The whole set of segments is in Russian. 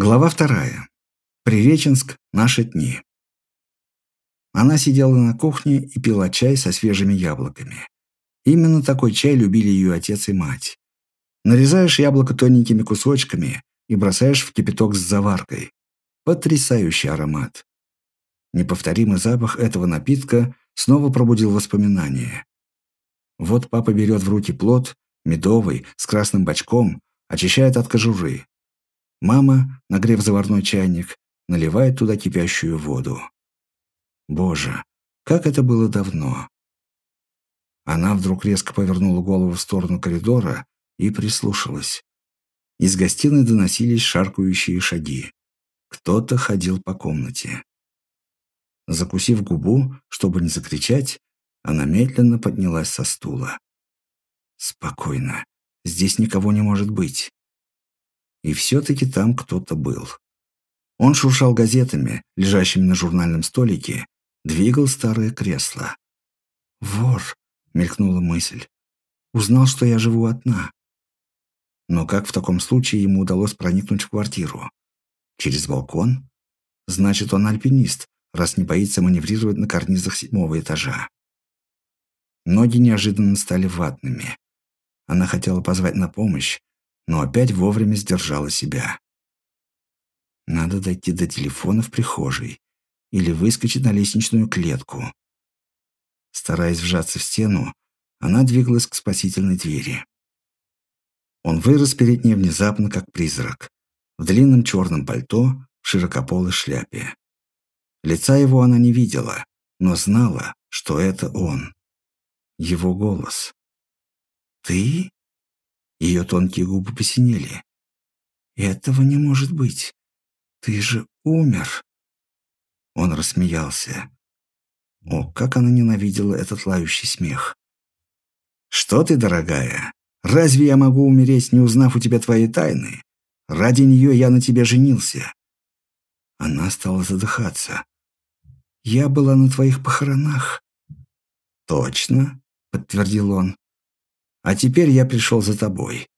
Глава вторая. Приреченск. Наши дни. Она сидела на кухне и пила чай со свежими яблоками. Именно такой чай любили ее отец и мать. Нарезаешь яблоко тоненькими кусочками и бросаешь в кипяток с заваркой. Потрясающий аромат. Неповторимый запах этого напитка снова пробудил воспоминания. Вот папа берет в руки плод, медовый, с красным бочком, очищает от кожуры, Мама, нагрев заварной чайник, наливает туда кипящую воду. Боже, как это было давно! Она вдруг резко повернула голову в сторону коридора и прислушалась. Из гостиной доносились шаркающие шаги. Кто-то ходил по комнате. Закусив губу, чтобы не закричать, она медленно поднялась со стула. «Спокойно. Здесь никого не может быть. И все-таки там кто-то был. Он шуршал газетами, лежащими на журнальном столике, двигал старое кресло. «Вор!» — мелькнула мысль. «Узнал, что я живу одна». Но как в таком случае ему удалось проникнуть в квартиру? Через балкон? Значит, он альпинист, раз не боится маневрировать на карнизах седьмого этажа. Ноги неожиданно стали ватными. Она хотела позвать на помощь, но опять вовремя сдержала себя. Надо дойти до телефона в прихожей или выскочить на лестничную клетку. Стараясь вжаться в стену, она двигалась к спасительной двери. Он вырос перед ней внезапно, как призрак, в длинном черном пальто, в широкополой шляпе. Лица его она не видела, но знала, что это он. Его голос. «Ты?» Ее тонкие губы посинели. «Этого не может быть. Ты же умер!» Он рассмеялся. О, как она ненавидела этот лающий смех. «Что ты, дорогая? Разве я могу умереть, не узнав у тебя твоей тайны? Ради нее я на тебя женился». Она стала задыхаться. «Я была на твоих похоронах». «Точно», — подтвердил он. А теперь я пришел за тобой.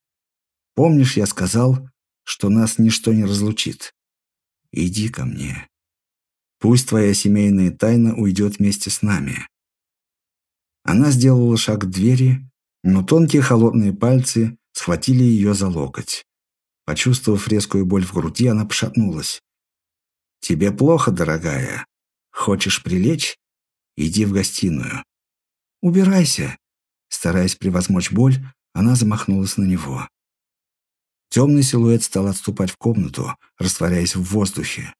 Помнишь, я сказал, что нас ничто не разлучит? Иди ко мне. Пусть твоя семейная тайна уйдет вместе с нами». Она сделала шаг к двери, но тонкие холодные пальцы схватили ее за локоть. Почувствовав резкую боль в груди, она пошатнулась. «Тебе плохо, дорогая? Хочешь прилечь? Иди в гостиную». «Убирайся!» Стараясь превозмочь боль, она замахнулась на него. Темный силуэт стал отступать в комнату, растворяясь в воздухе.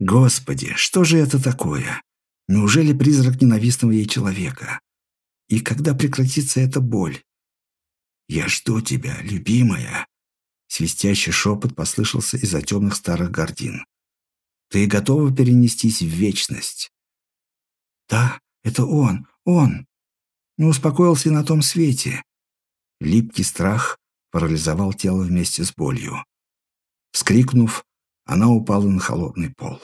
Господи, что же это такое? Неужели призрак ненавистного ей человека? И когда прекратится эта боль? «Я жду тебя, любимая!» Свистящий шепот послышался из-за темных старых гордин. «Ты готова перенестись в вечность?» «Да, это он, он!» Не успокоился и на том свете. Липкий страх парализовал тело вместе с болью. Вскрикнув, она упала на холодный пол.